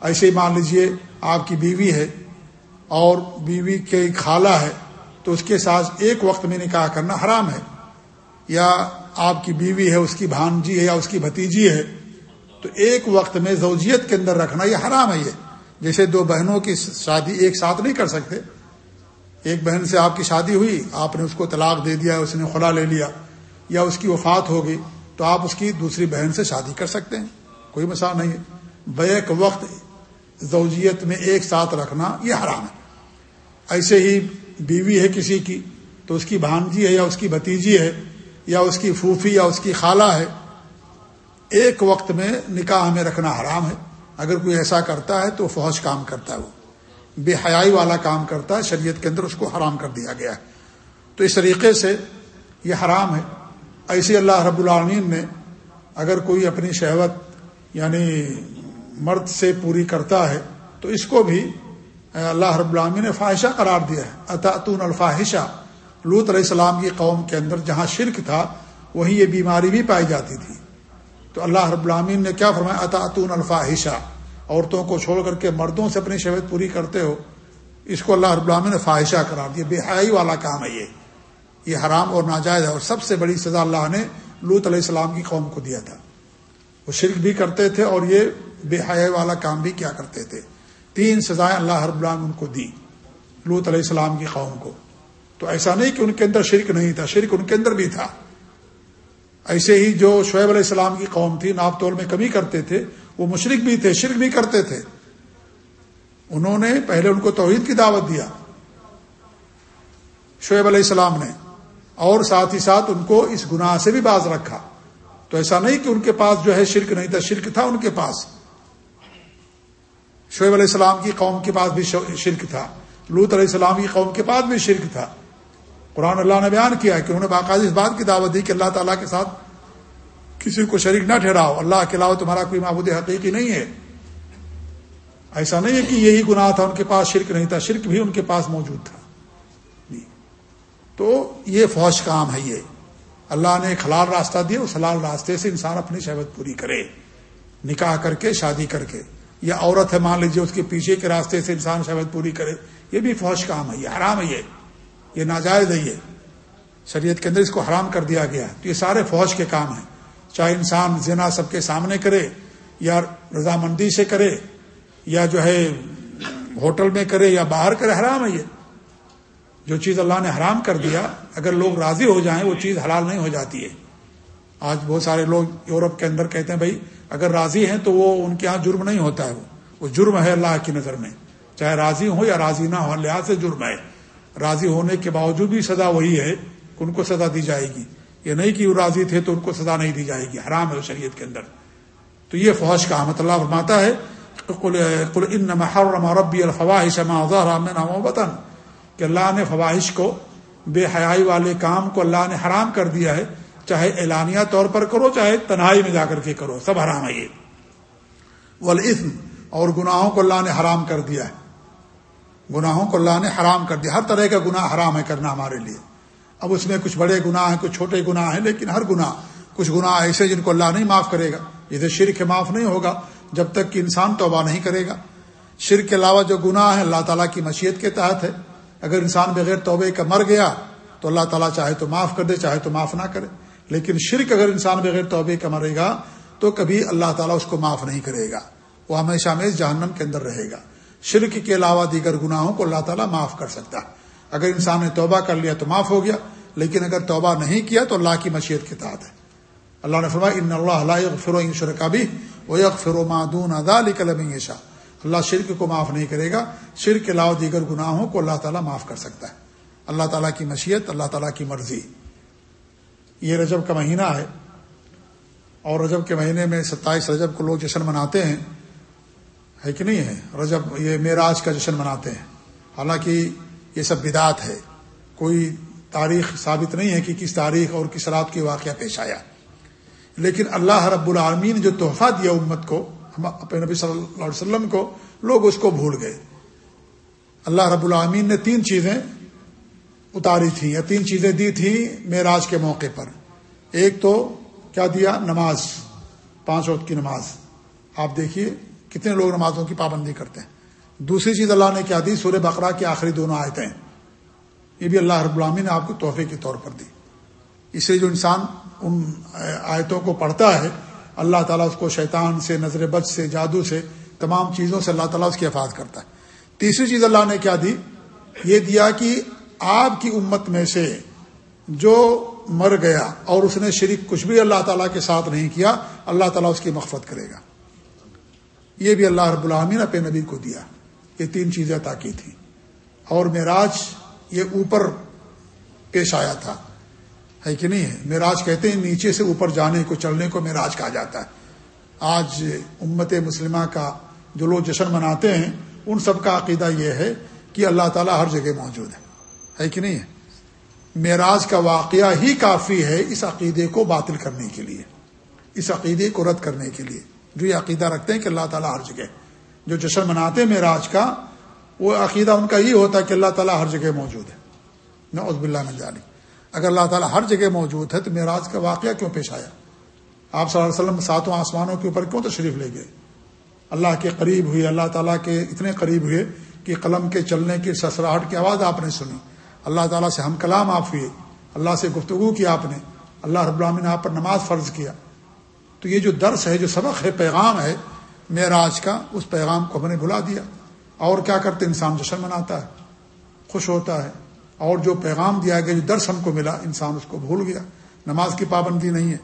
ایسے ہی مان لیجیے، آپ کی بیوی ہے اور بیوی کے خالہ ہے، تو اس کے ساتھ ایک وقت میں نکاح کرنا حرام ہے۔ یا آپ کی بیوی ہے، اس کی بھانجی ہے یا اس کی بھتیجی ہے، تو ایک وقت میں زوجیت کے اندر رکھنا یہ حرام ہے یہ۔ جیسے دو بہنوں کی شادی ایک ساتھ نہیں کر سکتے۔ ایک بہن سے آپ کی شادی ہوئی، آپ نے اس کو طلاق دے دیا، اس نے خلا لے لیا یا اس کی وفات ہو گئی تو آپ اس کی دوسری بہن سے شادی کر سکتے ہیں۔ کوئی مسئلہ نہیں ہے۔ بیک وقت زوجیت میں ایک ساتھ رکھنا یہ حرام ہے۔ ایسے ہی بیوی ہے کسی کی، تو اس کی بھانجی ہے یا اس کی بھتیجی ہے یا اس کی پھوپھی یا اس کی خالہ ہے، ایک وقت میں نکاح میں رکھنا حرام ہے۔ اگر کوئی ایسا کرتا ہے تو فوج کام کرتا ہے وہ۔ بے حیائی والا کام کرتا ہے، شریعت کے اندر اس کو حرام کر دیا گیا ہے۔ تو اس طریقے سے یہ حرام ہے۔ ایسے اللہ رب العالمین نے اگر کوئی اپنی شہوت یعنی مرد سے پوری کرتا ہے تو اس کو بھی اللہ رب العالمین نے فواہشہ قرار دیا ہے۔ اطاطون الفاحشہ لوت علیہ السلام کی قوم کے اندر جہاں شرک تھا، وہیں یہ بیماری بھی پائی جاتی تھی۔ تو اللہ رب العامین نے کیا فرمایا؟ اطاطون الفاحشہ عورتوں کو چھوڑ کر کے مردوں سے اپنی شہوت پوری کرتے ہو، اس کو اللہ رب العامن نے فواہشہ قرار دیا۔ بے حیائی والا کام ہے یہ۔ یہ حرام اور ناجائز ہے اور سب سے بڑی سزا اللہ نے لوت علیہ السلام کی قوم کو دیا تھا۔ وہ شرک بھی کرتے تھے اور یہ بے حیائی والا کام بھی کیا کرتے تھے۔ تین سزائیں اللہ رب العالمین ان کو دی لوت علیہ السلام کی قوم کو۔ تو ایسا نہیں کہ ان کے اندر شرک نہیں تھا، شرک ان کے اندر بھی تھا۔ ایسے ہی جو شعیب علیہ السلام کی قوم تھی، ناپ تول میں کمی کرتے تھے، وہ مشرق بھی تھے، شرک بھی کرتے تھے۔ انہوں نے پہلے ان کو توحید کی دعوت دیا، شعیب علیہ السلام نے، اور ساتھ ہی ساتھ ان کو اس گناہ سے بھی باز رکھا۔ تو ایسا نہیں کہ ان کے پاس جو ہے شرک نہیں تھا، شرک تھا ان کے پاس۔ شعیب علیہ السلام کی قوم کے پاس بھی شرک تھا لوت علیہ السلام کی قوم کے پاس بھی شرک تھا۔ قرآن اللہ نے بیان کیا کہ انہوں نے باقاعدہ اس بات کی دعوت دی کہ اللہ تعالیٰ کے ساتھ کسی کو شریک نہ ٹھہراؤ۔ اللہ کے علاوہ تمہارا کوئی معبود حقیقی نہیں ہے۔ ایسا نہیں ہے کہ یہی گناہ تھا ان کے پاس، شرک نہیں تھا، شرک بھی ان کے پاس موجود تھا۔ جی۔ تو یہ فوج کام ہے یہ۔ اللہ نے ایک حلال راستہ دیا، اس حلال راستے سے انسان اپنی شہبت پوری کرے۔ نکاح کر کے، شادی کر کے۔ یا عورت ہے، مان لیجیے اس کے پیچھے کے راستے سے انسان شہبت پوری کرے۔ یہ بھی فوج کام ہے، یہ حرام ہے یہ۔ یہ ناجائز ہے یہ۔ شریعت کے اندر اس کو حرام کر دیا گیا۔ تو یہ سارے فوج کے کام ہیں۔ چاہے انسان زنا سب کے سامنے کرے یا رضامندی سے کرے یا جو ہے ہوٹل میں کرے یا باہر کرے، حرام ہے یہ۔ جو چیز اللہ نے حرام کر دیا، اگر لوگ راضی ہو جائیں، وہ چیز حلال نہیں ہو جاتی ہے۔ آج بہت سارے لوگ یورپ کے اندر کہتے ہیں، بھائی، اگر راضی ہیں تو وہ ان کے ہاں جرم نہیں ہوتا ہے۔ وہ جرم ہے اللہ کی نظر میں۔ چاہے راضی ہو یا راضی نہ ہو لحاظ سے جرم ہے۔ راضی ہونے کے باوجود بھی سزا وہی ہے کہ ان کو سزا دی جائے گی۔ یہ نہیں کہ وہ راضی تھے تو ان کو سزا نہیں دی جائے گی، حرام ہے شریعت کے اندر۔ تو یہ فوج کا احمد اللہ فرماتا ہے ربی الفواہش وطن کہ اللہ نے فواہش کو، بے حیائی والے کام کو اللہ نے حرام کر دیا ہے، چاہے اعلانیہ طور پر کرو، چاہے تنہائی میں جا کر کے کرو، سب حرام ہے یہ۔ والاسم اور گناہوں کو اللہ نے حرام کر دیا ہے۔ گناہوں کو اللہ نے حرام کر دیا۔ ہر طرح کا گناہ حرام ہے کرنا ہمارے لیے۔ اب اس میں کچھ بڑے گناہ ہیں، کچھ چھوٹے گناہ ہیں، لیکن ہر گناہ، کچھ گناہ ایسے جن کو اللہ نہیں معاف کرے گا۔ جیسے شرک معاف نہیں ہوگا، جب تک کہ انسان توبہ نہیں کرے گا۔ شرک کے علاوہ جو گناہ ہے اللہ تعالیٰ کی مشیت کے تحت ہے۔ اگر انسان بغیر توبے کا مر گیا، تو اللہ تعالیٰ چاہے تو معاف کر دے، چاہے تو معاف نہ کرے۔ لیکن شرک اگر انسان بغیر توبے کا مرے گا، تو کبھی اللہ تعالیٰ اس کو معاف نہیں کرے گا۔ وہ ہمیشہ میں جہنم کے اندر رہے گا۔ شرک کے علاوہ دیگر گناہوں کو اللہ تعالیٰ معاف کر سکتا ہے۔ اگر انسان نے توبہ کر لیا تو معاف ہو گیا، لیکن اگر توبہ نہیں کیا تو اللہ کی مشیت کے تحت ہے۔ اللہ نے فرمایا، ان اللہ فرو شرکا بھی وہ یک فرو معدون ادا کلم شاہ اللہ شرک کو معاف نہیں کرے گا، شرک کے علاوہ دیگر گناہوں کو اللہ تعالیٰ معاف کر سکتا ہے۔ اللہ تعالیٰ کی مشیت، اللہ تعالیٰ کی مرضی۔ یہ رجب کا مہینہ ہے اور رجب کے مہینے میں ستائیس رجب کو لوگ جشن مناتے ہیں۔ ہے کہ نہیں ہے؟ رجب، یہ معراج کا جشن مناتے ہیں۔ حالانکہ یہ سب بدعت ہے۔ کوئی تاریخ ثابت نہیں ہے کہ کس تاریخ اور کس رات کی واقعہ پیش آیا۔ لیکن اللہ رب العالمین نے جو تحفہ دیا امت کو اپنے نبی صلی اللہ علیہ وسلم کو، لوگ اس کو بھول گئے۔ اللہ رب العالمین نے تین چیزیں اتاری تھیں یا تین چیزیں دی تھیں معراج کے موقع پر۔ ایک تو کیا دیا؟ نماز، پانچ وقت کی نماز۔ آپ دیکھیے کتنے لوگ نمازوں کی پابندی کرتے ہیں۔ دوسری چیز اللہ نے کیا دی، سورہ بقرہ کی آخری دونوں آیتیں۔ یہ بھی اللہ رب العامی نے آپ کو تحفے کے طور پر دی۔ اس لیے جو انسان ان آیتوں کو پڑھتا ہے، اللہ تعالیٰ اس کو شیطان سے، نظر بد سے، جادو سے، تمام چیزوں سے اللہ تعالیٰ اس کی حفاظت کرتا ہے۔ تیسری چیز اللہ نے کیا دی؟ یہ دیا کہ آپ کی امت میں سے جو مر گیا اور اس نے شریک کچھ بھی اللہ تعالیٰ کے ساتھ نہیں کیا، اللہ تعالیٰ اس کی مغفت کرے گا۔ یہ بھی اللہ رب العامین اپنے نبی کو دیا۔ یہ تین چیزیں تاکی تھیں۔ اور معراج یہ اوپر پیش آیا تھا۔ ہے کہ نہیں؟ ہے معراج کہتے ہیں نیچے سے اوپر جانے کو، چلنے کو معراج کہا جاتا ہے۔ آج امت مسلمہ کا جو لوگ جشن مناتے ہیں، ان سب کا عقیدہ یہ ہے کہ اللہ تعالیٰ ہر جگہ موجود ہے۔ ہے کہ نہیں؟ ہے معراج کا واقعہ ہی کافی ہے اس عقیدے کو باطل کرنے کے لیے، اس عقیدے کو رد کرنے کے لیے۔ جو یہ عقیدہ رکھتے ہیں کہ اللہ تعالیٰ ہر جگہ جو جشن مناتے ہیں معراج کا، وہ عقیدہ ان کا یہ ہوتا ہے کہ اللہ تعالیٰ ہر جگہ موجود ہے۔ میں عزب اللہ میں جانی اگر اللہ تعالیٰ ہر جگہ موجود ہے تو معراج کا واقعہ کیوں پیش آیا؟ آپ صلی اللہ علیہ وسلم ساتوں آسمانوں کے اوپر کیوں تشریف لے گئے؟ اللہ کے قریب ہوئے، اللہ تعالیٰ کے اتنے قریب ہوئے کہ قلم کے چلنے کی سسراہٹ کی آواز آپ نے سنی۔ اللہ تعالیٰ سے ہم کلام آپ ہوئے، اللہ سے گفتگو کی آپ نے۔ اللہ رب العالمین نے آپ پر نماز فرض کیا۔ تو یہ جو درس ہے، جو سبق ہے، پیغام ہے معراج کا، اس پیغام کو ہم نے بلا دیا۔ اور کیا کرتے انسان جشن مناتا ہے، خوش ہوتا ہے۔ اور جو پیغام دیا گیا، جو درس ہم کو ملا، انسان اس کو بھول گیا۔ نماز کی پابندی نہیں ہے۔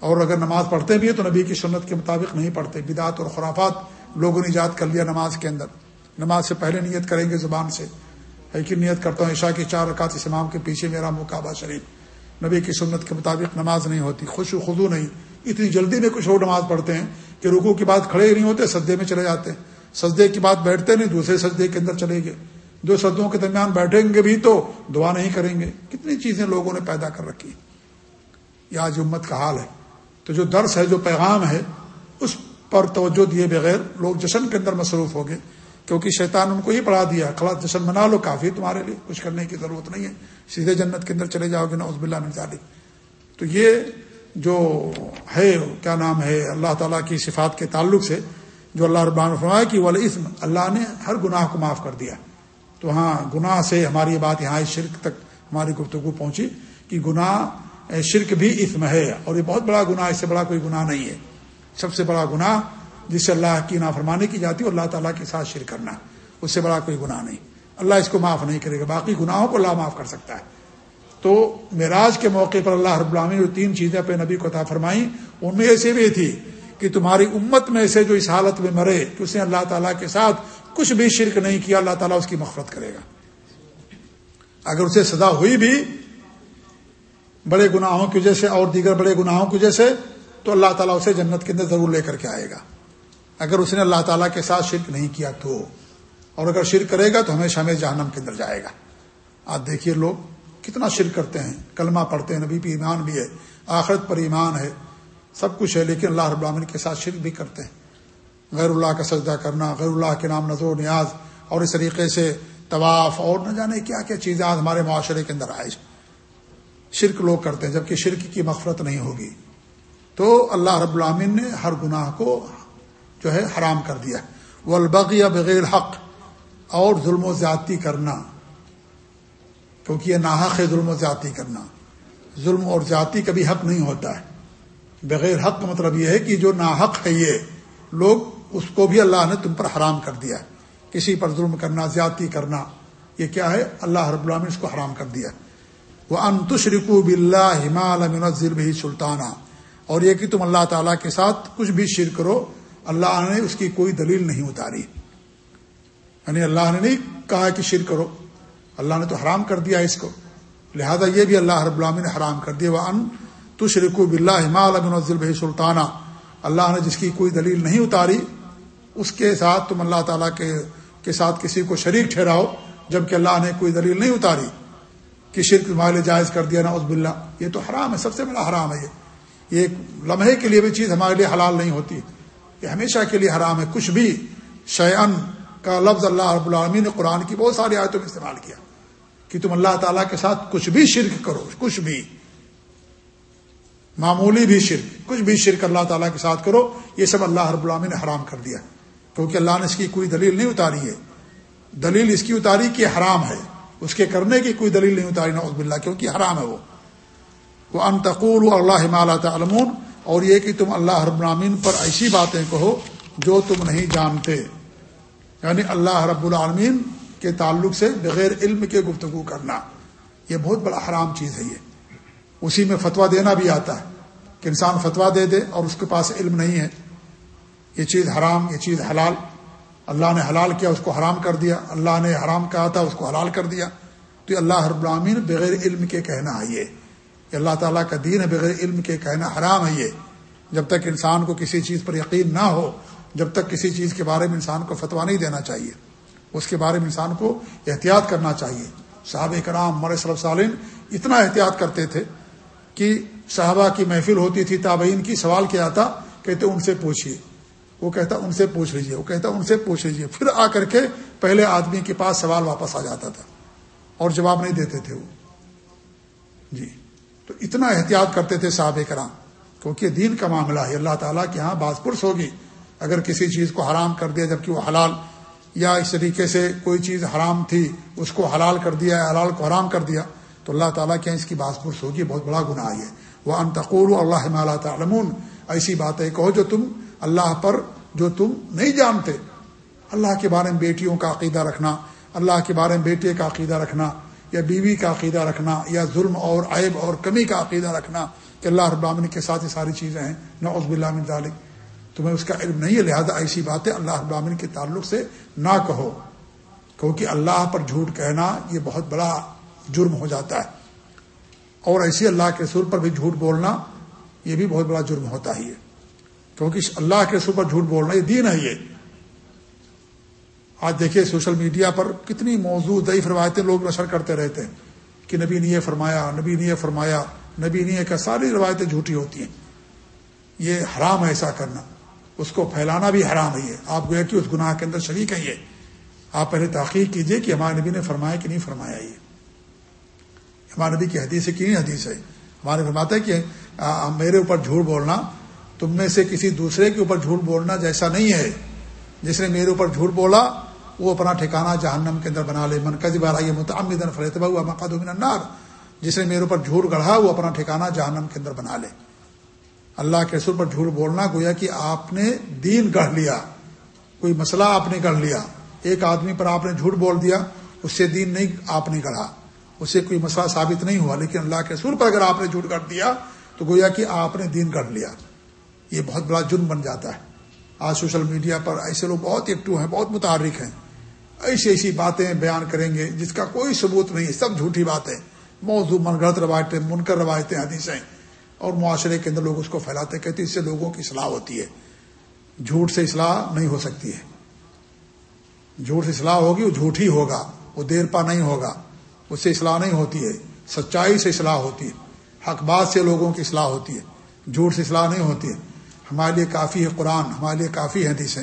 اور اگر نماز پڑھتے بھی ہیں تو نبی کی سنت کے مطابق نہیں پڑھتے۔ بدعت اور خرافات لوگوں نے ایجاد کر لیا نماز کے اندر۔ نماز سے پہلے نیت کریں گے زبان سے۔ ہے کہ نیت کرتا ہوں، عشاء کی چار رکعت اس امام کے پیچھے میرا مقابہ شریف۔ نبی کی سنت کے مطابق نماز نہیں ہوتی، خوش و خدو نہیں۔ اتنی جلدی میں کچھ لوگ نماز پڑھتے ہیں کہ رکو کی بات کھڑے ہی نہیں ہوتے، سجدے میں چلے جاتے ہیں۔ سجدے کی بات بیٹھتے نہیں، دوسرے سجدے کے اندر چلے گئے۔ دو سجدوں کے درمیان بیٹھیں گے بھی تو دعا نہیں کریں گے۔ کتنی چیزیں لوگوں نے پیدا کر رکھی یہ آج امت کا حال ہے۔ تو جو درس ہے، جو پیغام ہے، اس پر توجہ دیے بغیر لوگ جشن کے اندر مصروف ہو گئے کیونکہ شیطان ان کو ہی پڑھا دیا کھڑا جشن منا لو، کافی تمہارے لیے، کچھ کرنے کی ضرورت نہیں ہے۔ سیدھے جنت کے اندر چلے جاؤ گے نا عزب اللہ نظالی تو یہ جو ہے، کیا نام ہے، اللہ تعالیٰ کی صفات کے تعلق سے جو اللہ ربان فرمایا کہ والے اسم اللہ نے ہر گناہ کو معاف کر دیا۔ تو ہاں گناہ سے ہماری یہ بات یہاں شرک تک ہماری گفتگو پہنچی کہ گناہ شرک بھی اسم ہے اور یہ بہت بڑا گناہ، اس سے بڑا کوئی گناہ نہیں ہے۔ سب سے بڑا گناہ جس سے اللہ کی نافرمانی کی جاتی ہے اللہ تعالیٰ کے ساتھ شرک کرنا، اس سے بڑا کوئی گناہ نہیں۔ اللہ اس کو معاف نہیں کرے گا، باقی گناہوں کو اللہ معاف کر سکتا ہے۔ تو معراج کے موقع پر اللہ رب العالمین جو تین چیزیں پہ نبی کو تھا فرمائی ان میں ایسے بھی تھی کہ تمہاری امت میں سے جو اس حالت میں مرے، کہ اس نے اللہ تعالیٰ کے ساتھ کچھ بھی شرک نہیں کیا، اللہ تعالیٰ اس کی مفرت کرے گا۔ اگر اسے سزا ہوئی بھی بڑے گناہوں کی وجہ سے اور دیگر بڑے گناہوں کی وجہ سے، تو اللہ تعالیٰ اسے جنت کے اندر ضرور لے کر کے آئے گا۔ اگر اس نے اللہ تعالیٰ کے ساتھ شرک نہیں کیا تو، اور اگر شرک کرے گا تو ہمیشہ ہمیں جہنم کے اندر جائے گا۔ آپ دیکھیے لوگ کتنا شرک کرتے ہیں، کلمہ پڑھتے ہیں، نبی پہ ایمان بھی ہے، آخرت پر ایمان ہے، سب کچھ ہے، لیکن اللہ رب العالمین کے ساتھ شرک بھی کرتے ہیں۔ غیر اللہ کا سجدہ کرنا، غیر اللہ کے نام نظر و نیاز، اور اس طریقے سے طواف، اور نہ جانے کیا کیا چیزیں آج ہمارے معاشرے کے اندر آئے شرک لوگ کرتے ہیں، جبکہ شرک کی مفرت نہیں ہوگی۔ تو اللہ رب العامن نے ہر گناہ کو جو ہے حرام کر دیا۔ وہ البغ بغیر حق اور ظلم و زیادتی کرنا۔ کیونکہ یہ ناحق ہے ظلم و زیادتی کرنا۔ ظلم اور زیادتی کبھی حق نہیں ہوتا ہے۔ بغیر حق کا مطلب یہ ہے کہ جو ناحق ہے یہ، لوگ اس کو بھی اللہ نے تم پر حرام کر دیا ہے۔ کسی پر ظلم کرنا، زیادتی کرنا، یہ کیا ہے؟ اللہ رب اللہ نے اس کو حرام کر دیا وہ انتشرکو بلّہ ہمال منظر بھی سلطانہ اور یہ کہ تم اللہ تعالیٰ کے ساتھ کچھ بھی شر کرو، اللہ نے اس کی کوئی دلیل نہیں اتاری۔ یعنی اللہ نے نہیں کہا کہ شر کرو۔ اللہ نے تو حرام کر دیا اس کو۔ لہذا یہ بھی اللہ رب العامی نے حرام کر دیا۔ وہ ان تو شرکو بلّہ ہمال بھائی سلطانہ اللہ نے جس کی کوئی دلیل نہیں اتاری، اس کے ساتھ تم اللہ تعالیٰ کے کے ساتھ کسی کو شریک ٹھہراؤ جبکہ اللہ نے کوئی دلیل نہیں اتاری۔ کہ شرک تمہارے جائز کر دیا نا عزب اللہ یہ تو حرام ہے، سب سے بڑا حرام ہے یہ۔ یہ ایک لمحے کے لیے بھی چیز ہمارے لیے حلال نہیں ہوتی۔ یہ ہمیشہ کے لیے حرام ہے۔ کچھ بھی شیئن کا لفظ اللہ رب العالمین نے قرآن کی بہت ساری آیتوں میں استعمال کیا۔ کہ تم اللہ تعالیٰ کے ساتھ کچھ بھی شرک کرو، کچھ بھی۔ معمولی بھی شرک، کچھ بھی شرک اللہ تعالیٰ کے ساتھ کرو، یہ سب اللہ رب العالمین نے حرام کر دیا۔ کیونکہ اللہ نے اس کی کوئی دلیل نہیں اتاری ہے۔ دلیل اس کی اتاری کہ حرام ہے۔ اس کے کرنے کی کوئی دلیل نہیں اتاری نوز باللہ، کیونکہ حرام ہے وہ۔ وہ انتقول اللہ تعلمون، اور یہ کہ تم اللہ رب العالمین پر ایسی باتیں کہو جو تم نہیں جانتے۔ یعنی اللہ رب العالمین کے تعلق سے بغیر علم کے گفتگو کرنا، یہ بہت بڑا حرام چیز ہے یہ۔ اسی میں فتویٰ دینا بھی آتا ہے کہ انسان فتویٰ دے دے اور اس کے پاس علم نہیں ہے۔ یہ چیز حرام، یہ چیز حلال۔ اللہ نے حلال کیا، اس کو حرام کر دیا۔ اللہ نے حرام کہا تھا، اس کو حلال کر دیا۔ تو یہ اللہ رب العالمین بغیر علم کے کہنا ہے یہ۔ اللہ تعالیٰ کا دین ہے، بغیر علم کے کہنا حرام ہے یہ۔ جب تک انسان کو کسی چیز پر یقین نہ ہو، جب تک کسی چیز کے بارے میں انسان کو فتوا نہیں دینا چاہیے۔ اس کے بارے میں انسان کو احتیاط کرنا چاہیے۔ صحابہ کرام مر صلی سالین اتنا احتیاط کرتے تھے کہ صحابہ کی محفل ہوتی تھی، تابعین کی سوال کیا آتا کہتے ان سے پوچھیے وہ کہتا، ان سے پوچھ لیجیے وہ کہتا، ان سے پوچھ لیجیے پھر آ کر کے پہلے آدمی کے پاس سوال واپس آ جاتا تھا اور جواب نہیں دیتے تھے وہ۔ جی۔ تو اتنا احتیاط کرتے تھے صحابہ کرام، کیونکہ دین کا معاملہ ہے۔ اللہ تعالیٰ کے یہاں باز پرس ہوگی۔ اگر کسی چیز کو حرام کر دیا جبکہ وہ حلال یا اس طریقے سے کوئی چیز حرام تھی، اس کو حلال کر دیا، حلال کو حرام کر دیا، تو اللہ تعالیٰ کے اس کی باز پرس ہوگی بہت بڑا گناہ ہے۔ وہ انتقور اللہ تعالمون ایسی باتیں کہو جو تم اللہ پر، جو تم نہیں جانتے۔ اللہ کے بارے میں بیٹیوں کا عقیدہ رکھنا، اللہ کے بارے میں بیٹے کا عقیدہ رکھنا، یا بیوی کا عقیدہ رکھنا، یا ظلم اور عیب اور کمی کا عقیدہ رکھنا کہ اللہ رب العالمین کے ساتھ یہ ساری چیزیں ہیں۔ نہ عزب اللہ من ذالک تمہیں اس کا علم نہیں ہے لہذا ایسی باتیں اللہ رب العالمین کے تعلق سے نہ کہو۔ کیونکہ اللہ پر جھوٹ کہنا یہ بہت بڑا جرم ہو جاتا ہے۔ اور ایسی اللہ کے رسول پر بھی جھوٹ بولنا یہ بھی بہت بڑا جرم ہوتا ہی ہے۔ کیونکہ اللہ کے رسول پر جھوٹ بولنا یہ دین ہے یہ۔ آج دیکھیے سوشل میڈیا پر کتنی موضوع ضعیف روایتیں لوگ نشر کرتے رہتے ہیں کہ نبی نے یہ فرمایا، نبی نے یہ فرمایا، نبی نے یہ کہ ساری روایتیں جھوٹی ہوتی ہیں۔ یہ حرام ہے ایسا کرنا۔ اس کو پھیلانا بھی حرام ہے یہ۔ آپ گویا کہ اس گناہ کے اندر شریک ہے یہ۔ آپ پہلے تحقیق کیجیے کہ ہمارے نبی نے فرمایا کہ نہیں فرمایا یہ۔ ہمارے نبی کی حدیث ہے کہ نہیں حدیث ہے۔ ہمارے فرماتا ہے کہ میرے اوپر جھوٹ بولنا، تم میں سے کسی دوسرے کے اوپر جھوٹ بولنا جیسا نہیں ہے۔ جس نے میرے اوپر جھوٹ بولا، وہ اپنا ٹھکانا جہنم کے اندر بنا لے۔ من کا بارہ یہ متعمدن فریتبہ ہوا مقد النار۔ جس نے میرے اوپر جھوٹ گڑھا، وہ اپنا ٹھکانا جہنم کے اندر بنا لے۔ اللہ کے سر پر جھوٹ بولنا گویا کہ آپ نے دین گڑھ لیا، کوئی مسئلہ آپ نے گڑھ لیا۔ ایک آدمی پر آپ نے جھوٹ بول دیا، اس سے دین نہیں، آپ نے گڑھا۔ اسے کوئی مسئلہ ثابت نہیں ہوا، لیکن اللہ کے سر پر اگر آپ نے جھوٹ گڑھ دیا تو گویا کہ آپ نے دین گڑھ لیا۔ یہ بہت بڑا جرم بن جاتا ہے۔ آج سوشل میڈیا پر ایسے لوگ بہت ایکٹو ہیں، بہت متحرک ہیں۔ ایسی ایسی باتیں بیان کریں گے جس کا کوئی ثبوت نہیں، سب جھوٹی باتیں۔ موضوع من گڑت روایتیں، منکر روایتیں، حدیثیں۔ اور معاشرے کے اندر لوگ اس کو پھیلاتے کہتے اس سے لوگوں کی اصلاح ہوتی ہے۔ جھوٹ سے اصلاح نہیں ہو سکتی ہے۔ جھوٹ سے اصلاح ہوگی، وہ جھوٹ ہی ہوگا، وہ دیر پا نہیں ہوگا۔ اس سے اصلاح نہیں ہوتی ہے، سچائی سے اصلاح ہوتی ہے۔ حق بات سے لوگوں کی اصلاح ہوتی ہے۔ جھوٹ سے اصلاح نہیں ہوتی ہے۔ ہمارے لیے کافی ہے قرآن، ہمارے لیے کافی حدیثیں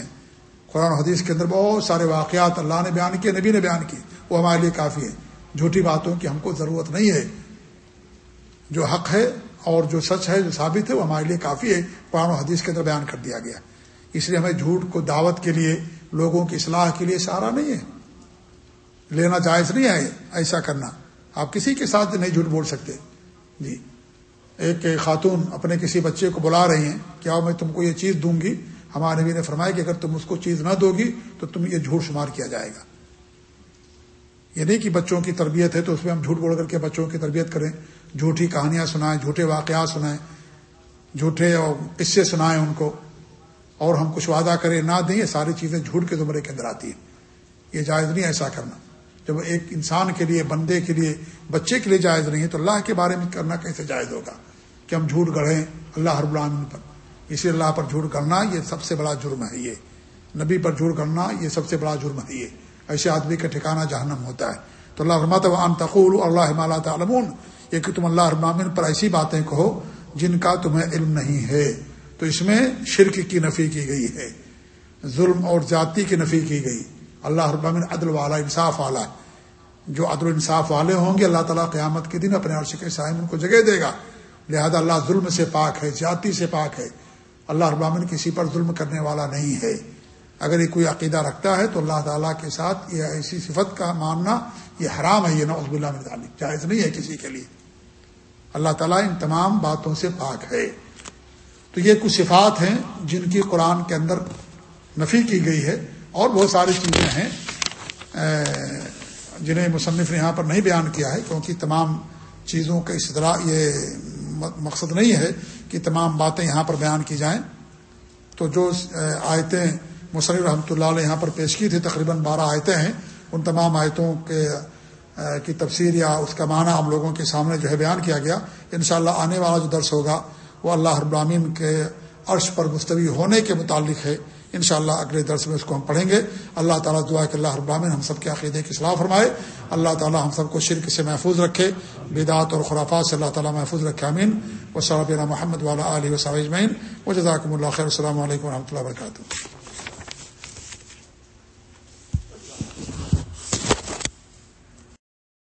قرآن حدیث کے اندر بہت سارے واقعات اللہ نے بیان کیے، نبی نے بیان کی وہ ہمارے لیے کافی ہے جھوٹی باتوں کی ہم کو ضرورت نہیں ہے۔ جو حق ہے اور جو سچ ہے، جو ثابت ہے، وہ ہمارے لیے کافی ہے۔ قرآن و حدیث کے اندر بیان کر دیا گیا اس لیے ہمیں جھوٹ کو دعوت کے لیے، لوگوں کی اصلاح کے لیے سہارا نہیں ہے۔ لینا جائز نہیں ہے ایسا کرنا۔ آپ کسی کے ساتھ نہیں جھوٹ بول سکتے۔ جی۔ ایک خاتون اپنے کسی بچے کو بلا رہی ہیں، کیا میں تم کو یہ چیز دوں گی؟ ہمارے نبی نے فرمایا کہ اگر تم اس کو چیز نہ دو گی، تو تم یہ جھوٹ شمار کیا جائے گا۔ یہ نہیں کہ بچوں کی تربیت ہے تو اس میں ہم جھوٹ بول کر کے بچوں کی تربیت کریں۔ جھوٹی کہانیاں سنائیں، جھوٹے واقعات سنائیں، جھوٹے اور قصے سنائیں ان کو، اور ہم کچھ وعدہ کریں، نہ دیں، یہ ساری چیزیں جھوٹ کے زمرے کے اندر آتی ہیں۔ یہ جائز نہیں ایسا کرنا۔ جب ایک انسان کے لیے، بندے کے لیے، بچے کے لیے جائز نہیں ہے، تو اللہ کے بارے میں کرنا کیسے جائز ہوگا؟ کہ ہم جھوٹ گڑھیں اللہ ہر العالمین پر۔ اسی اللہ پر جھوٹ کرنا یہ سب سے بڑا جرم ہے۔ یہ نبی پر جھوٹ کرنا یہ سب سے بڑا جرم ہے۔ یہ ایسے آدمی کا ٹھکانا جہنم ہوتا ہے۔ تو اللہ رحمت وان تقول اللہ مالا تعلمون۔ یہ کہ تم اللہ ابامن پر ایسی باتیں کہو جن کا تمہیں علم نہیں ہے۔ تو اس میں شرک کی نفی کی گئی ہے۔ ظلم اور ذاتی کی نفی کی گئی۔ اللہ ابامن عدل والا، انصاف والا۔ جو عدل انصاف والے ہوں گے، اللہ تعالیٰ قیامت کے دن اپنے عرش کے سائم ان کو جگہ دے گا۔ لہذا اللہ ظلم سے پاک ہے ذاتی سے پاک ہے۔ اللہ ابامن کسی پر ظلم کرنے والا نہیں ہے۔ اگر یہ کوئی عقیدہ رکھتا ہے تو اللہ تعالیٰ کے ساتھ یہ ایسی صفت کا ماننا یہ حرام ہے، یہ نوز اللہ تعلق جائز نہیں ہے کسی کے لیے۔ اللہ تعالیٰ ان تمام باتوں سے پاک ہے۔ تو یہ کچھ صفات ہیں جن کی قرآن کے اندر نفی کی گئی ہے اور بہت ساری چیزیں ہیں۔ جنہیں مصنف نے یہاں پر نہیں بیان کیا ہے کیونکہ تمام چیزوں کا اس طرح یہ مقصد نہیں ہے کہ تمام باتیں یہاں پر بیان کی جائیں۔ تو جو آیتیں مصنف رحمۃ اللہ علیہ یہاں پر پیش کی تھی، تقریباً بارہ آیتیں ہیں۔ ان تمام آیتوں کے کی تفسیر یا اس کا معنی ہم لوگوں کے سامنے جو ہے بیان کیا گیا۔ انشاءاللہ اللہ آنے والا جو درس ہوگا، وہ اللہ ابرامین کے عرش پر مستوی ہونے کے متعلق ہے۔ انشاءاللہ اگلے درس میں اس کو ہم پڑھیں گے۔ اللہ تعالیٰ دعا کہ اللہ ابرامین ہم سب کے عقیدے کی صلاح فرمائے۔ اللہ تعالیٰ ہم سب کو شرک سے محفوظ رکھے۔ بدعت اور خرافات سے اللہ تعالیٰ محفوظ رکھے۔ امین و صابینہ محمد والا علیہ وسلم و جزاکم اللہ خیر۔ السلام علیکم و رحمۃ اللہ وبرکاتہ۔